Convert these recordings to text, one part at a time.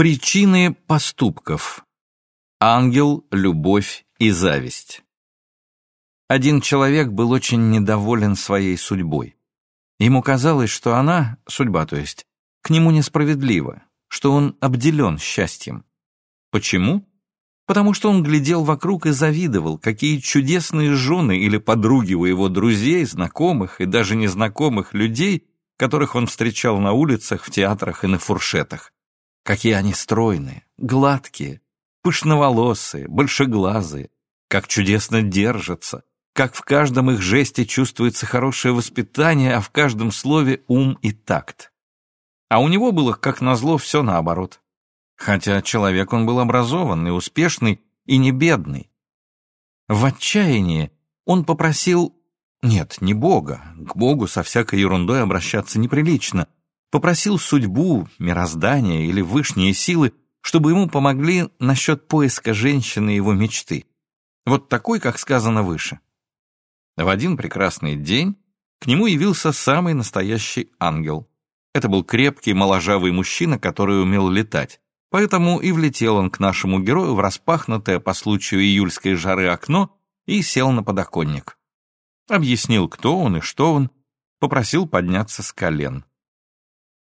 Причины поступков. Ангел, любовь и зависть. Один человек был очень недоволен своей судьбой. Ему казалось, что она, судьба то есть, к нему несправедлива, что он обделен счастьем. Почему? Потому что он глядел вокруг и завидовал, какие чудесные жены или подруги у его друзей, знакомых и даже незнакомых людей, которых он встречал на улицах, в театрах и на фуршетах. Какие они стройные, гладкие, пышноволосые, большеглазые, как чудесно держатся, как в каждом их жесте чувствуется хорошее воспитание, а в каждом слове ум и такт. А у него было, как назло, все наоборот. Хотя человек он был образованный, успешный и не бедный. В отчаянии он попросил... Нет, не Бога. К Богу со всякой ерундой обращаться неприлично. Попросил судьбу, мироздание или вышние силы, чтобы ему помогли насчет поиска женщины его мечты. Вот такой, как сказано выше. В один прекрасный день к нему явился самый настоящий ангел. Это был крепкий, моложавый мужчина, который умел летать. Поэтому и влетел он к нашему герою в распахнутое по случаю июльской жары окно и сел на подоконник. Объяснил, кто он и что он, попросил подняться с колен.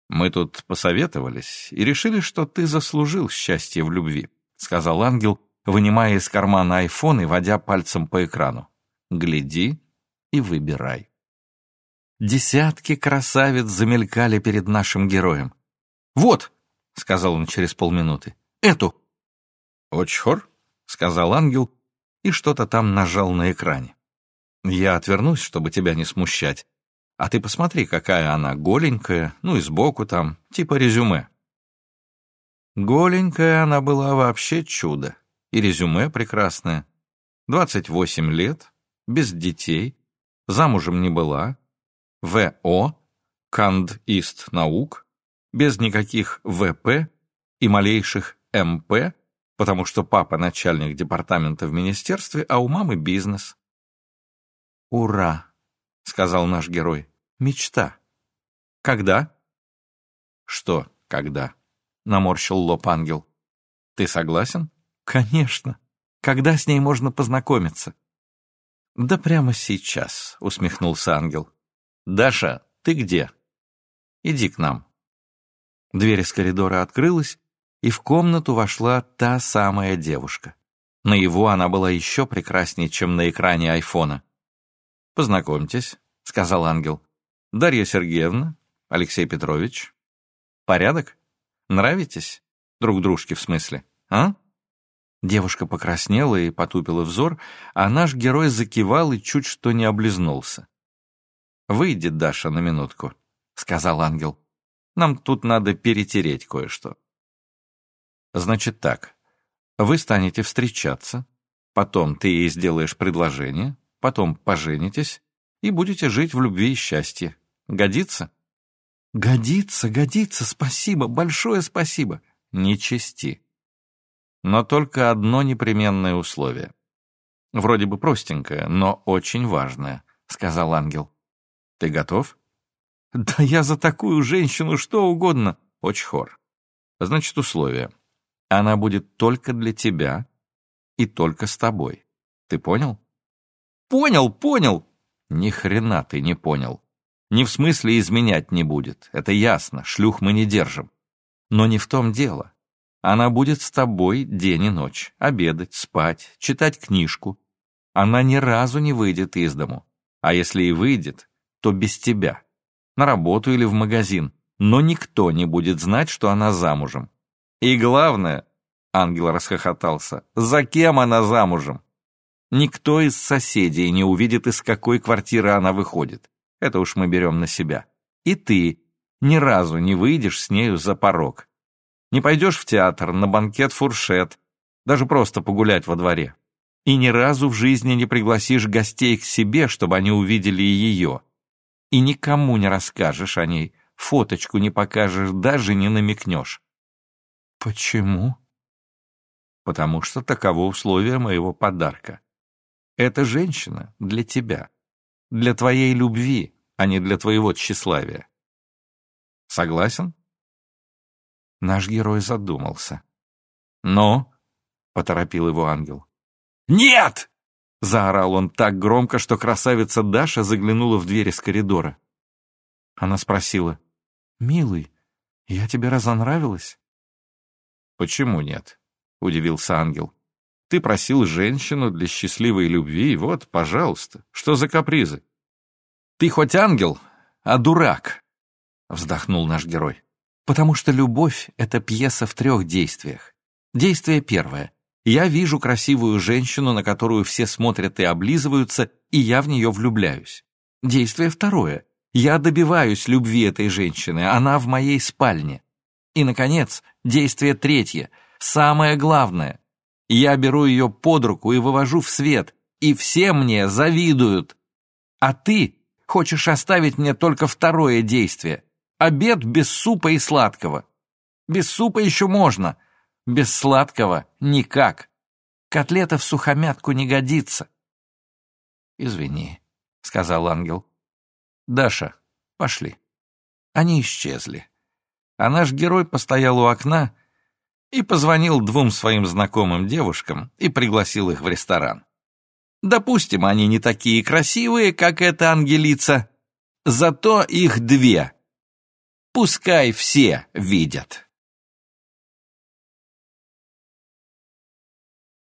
«Мы тут посоветовались и решили, что ты заслужил счастье в любви», сказал ангел, вынимая из кармана айфон и водя пальцем по экрану. «Гляди и выбирай». Десятки красавиц замелькали перед нашим героем. «Вот!» — сказал он через полминуты. «Эту!» «Очхор?» — сказал ангел и что-то там нажал на экране. «Я отвернусь, чтобы тебя не смущать. А ты посмотри, какая она голенькая, ну и сбоку там, типа резюме». Голенькая она была вообще чудо. И резюме прекрасное. Двадцать восемь лет, без детей, замужем не была, ВО, Канд-Ист наук, без никаких ВП и малейших МП, потому что папа начальник департамента в министерстве, а у мамы бизнес. «Ура!» — сказал наш герой. «Мечта. Когда?» «Что «когда»?» — наморщил лоб ангел. «Ты согласен?» «Конечно. Когда с ней можно познакомиться?» «Да прямо сейчас», — усмехнулся ангел. «Даша, ты где?» «Иди к нам». Дверь из коридора открылась, и в комнату вошла та самая девушка. На его она была еще прекраснее, чем на экране айфона. «Познакомьтесь», — сказал ангел. «Дарья Сергеевна, Алексей Петрович. Порядок? Нравитесь? Друг дружке в смысле, а?» Девушка покраснела и потупила взор, а наш герой закивал и чуть что не облизнулся. «Выйдет Даша на минутку», — сказал ангел. Нам тут надо перетереть кое-что. Значит так, вы станете встречаться, потом ты ей сделаешь предложение, потом поженитесь и будете жить в любви и счастье. Годится? Годится, годится, спасибо, большое спасибо. Не чести. Но только одно непременное условие. Вроде бы простенькое, но очень важное, сказал ангел. Ты готов? Да я за такую женщину что угодно. Очхор. Значит, условие. Она будет только для тебя и только с тобой. Ты понял? Понял, понял. Ни хрена ты не понял. Не в смысле изменять не будет. Это ясно, шлюх мы не держим. Но не в том дело. Она будет с тобой день и ночь, обедать, спать, читать книжку. Она ни разу не выйдет из дому. А если и выйдет, то без тебя на работу или в магазин, но никто не будет знать, что она замужем. И главное, ангел расхохотался, за кем она замужем? Никто из соседей не увидит, из какой квартиры она выходит. Это уж мы берем на себя. И ты ни разу не выйдешь с нею за порог. Не пойдешь в театр, на банкет фуршет, даже просто погулять во дворе. И ни разу в жизни не пригласишь гостей к себе, чтобы они увидели ее и никому не расскажешь о ней, фоточку не покажешь, даже не намекнешь. Почему? Потому что таково условие моего подарка. Эта женщина для тебя, для твоей любви, а не для твоего тщеславия. Согласен? Наш герой задумался. «Ну?» — поторопил его ангел. «Нет!» — заорал он так громко, что красавица Даша заглянула в дверь из коридора. Она спросила, «Милый, я тебе разонравилась?» «Почему нет?» — удивился ангел. «Ты просил женщину для счастливой любви, вот, пожалуйста, что за капризы?» «Ты хоть ангел, а дурак!» — вздохнул наш герой. «Потому что любовь — это пьеса в трех действиях. Действие первое. Я вижу красивую женщину, на которую все смотрят и облизываются, и я в нее влюбляюсь. Действие второе. Я добиваюсь любви этой женщины, она в моей спальне. И, наконец, действие третье, самое главное. Я беру ее под руку и вывожу в свет, и все мне завидуют. А ты хочешь оставить мне только второе действие. Обед без супа и сладкого. Без супа еще можно, без сладкого никак. Котлета в сухомятку не годится. «Извини», — сказал ангел. «Даша, пошли». Они исчезли. А наш герой постоял у окна и позвонил двум своим знакомым девушкам и пригласил их в ресторан. Допустим, они не такие красивые, как эта ангелица, зато их две. Пускай все видят.